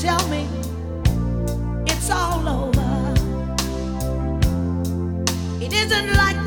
tell me it's all over. It isn't like